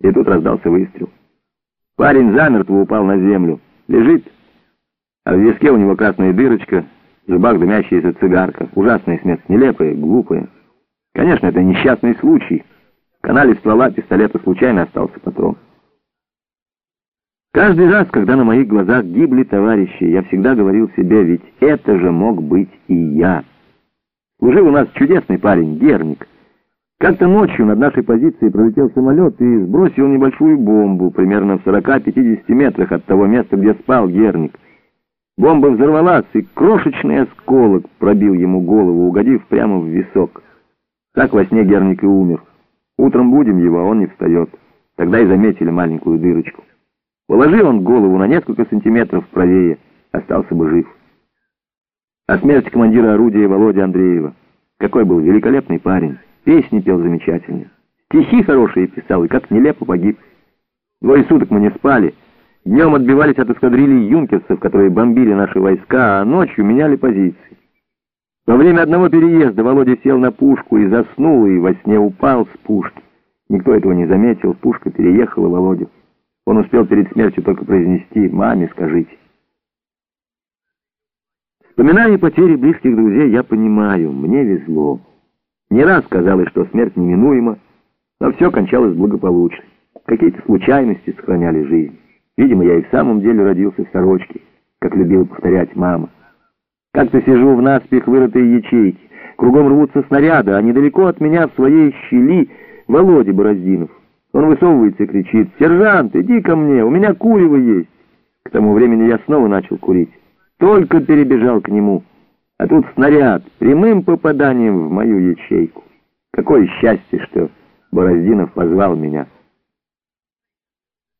И тут раздался выстрел. Парень замертво упал на землю. Лежит, а в виске у него красная дырочка, в зубах дымящаяся цигарка. Ужасная смерть, нелепая, глупая. Конечно, это несчастный случай. В канале ствола пистолета случайно остался патрон. Каждый раз, когда на моих глазах гибли товарищи, я всегда говорил себе, ведь это же мог быть и я. Служил у нас чудесный парень, Герник. Как-то ночью над нашей позицией пролетел самолет и сбросил небольшую бомбу, примерно в 40-50 метрах от того места, где спал Герник. Бомба взорвалась, и крошечный осколок пробил ему голову, угодив прямо в висок. Так во сне Герник и умер. Утром будем его, а он не встает. Тогда и заметили маленькую дырочку. Положил он голову на несколько сантиметров правее, остался бы жив. А смерть командира орудия Володя Андреева. Какой был великолепный парень. Песни пел замечательно. Стихи хорошие писал, и как нелепо погиб. Двое суток мы не спали. Днем отбивались от эскадрильи юнкерсов, которые бомбили наши войска, а ночью меняли позиции. Во время одного переезда Володя сел на пушку и заснул, и во сне упал с пушки. Никто этого не заметил, пушка переехала Володю. Он успел перед смертью только произнести «Маме, скажите». Вспоминая потери близких друзей, я понимаю, мне везло. Не раз казалось, что смерть неминуема, но все кончалось благополучно. Какие-то случайности сохраняли жизнь. Видимо, я и в самом деле родился в сорочке, как любила повторять мама. Как-то сижу в наспех вырытой ячейке. Кругом рвутся снаряды, а недалеко от меня в своей щели Володя Бороздинов. Он высовывается и кричит, «Сержант, иди ко мне, у меня курево есть!» К тому времени я снова начал курить. Только перебежал к нему. А тут снаряд, прямым попаданием в мою ячейку. Какое счастье, что Бороздинов позвал меня.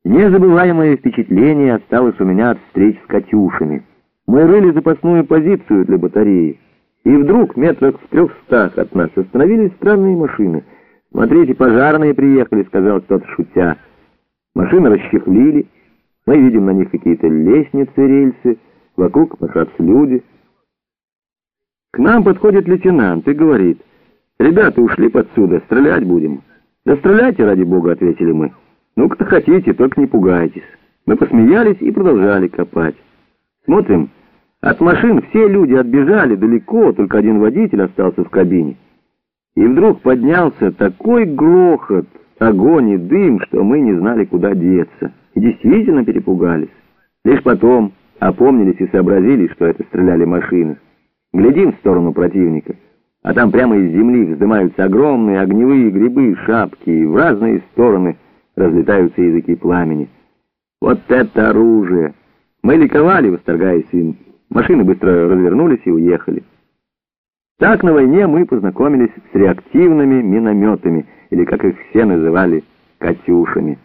Незабываемое впечатление осталось у меня от встреч с «Катюшами». Мы рыли запасную позицию для батареи. И вдруг, метрах в трехстах от нас, остановились странные машины. «Смотрите, пожарные приехали», — сказал кто-то шутя. Машины расчехлили. Мы видим на них какие-то лестницы, рельсы. Вокруг пошатся люди. Нам подходит лейтенант и говорит, «Ребята ушли подсюда, стрелять будем». «Да стреляйте, ради бога», — ответили мы. «Ну, как хотите, только не пугайтесь». Мы посмеялись и продолжали копать. Смотрим, от машин все люди отбежали далеко, только один водитель остался в кабине. И вдруг поднялся такой грохот, огонь и дым, что мы не знали, куда деться. И действительно перепугались. Лишь потом опомнились и сообразили, что это стреляли машины. Глядим в сторону противника, а там прямо из земли вздымаются огромные огневые грибы, шапки, и в разные стороны разлетаются языки пламени. Вот это оружие! Мы ликовали, восторгаясь им. Машины быстро развернулись и уехали. Так на войне мы познакомились с реактивными минометами, или, как их все называли, «катюшами».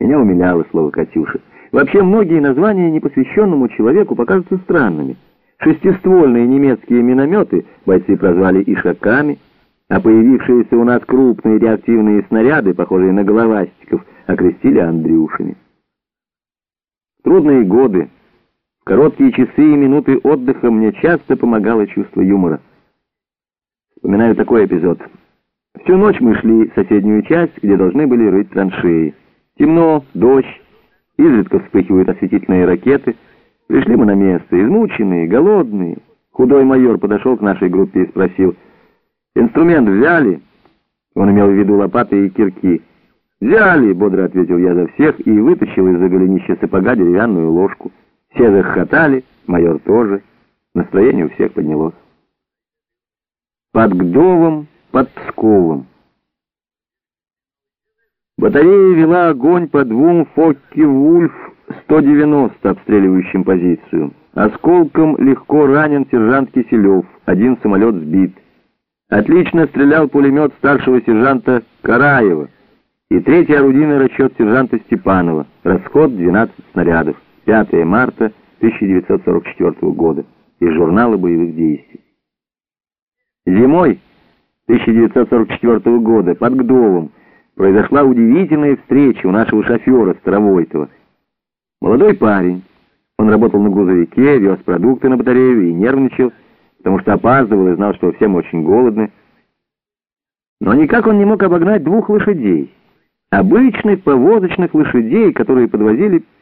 Меня умиляло слово «катюша». Вообще, многие названия непосвященному человеку покажутся странными. Шестиствольные немецкие минометы бойцы прозвали «ишаками», а появившиеся у нас крупные реактивные снаряды, похожие на головастиков, окрестили «андрюшами». трудные годы, короткие часы и минуты отдыха мне часто помогало чувство юмора. Вспоминаю такой эпизод. Всю ночь мы шли в соседнюю часть, где должны были рыть траншеи. Темно, дождь, изредка вспыхивают осветительные ракеты — Пришли мы на место, измученные, голодные. Худой майор подошел к нашей группе и спросил, «Инструмент взяли?» Он имел в виду лопаты и кирки. «Взяли!» — бодро ответил я за всех и вытащил из-за голенища сапога деревянную ложку. Все захохотали, майор тоже. Настроение у всех поднялось. Под Гдовом, под Псковом. Батарея вела огонь по двум Фокке-Вульф 190 обстреливающим позицию. Осколком легко ранен сержант Киселев, один самолет сбит. Отлично стрелял пулемет старшего сержанта Караева и третий орудийный расчет сержанта Степанова. Расход 12 снарядов. 5 марта 1944 года. Из журнала боевых действий. Зимой 1944 года под Гдовом произошла удивительная встреча у нашего шофера Старовойтова. Молодой парень. Он работал на грузовике, вез продукты на батарею и нервничал, потому что опаздывал и знал, что всем очень голодны. Но никак он не мог обогнать двух лошадей. Обычных повозочных лошадей, которые подвозили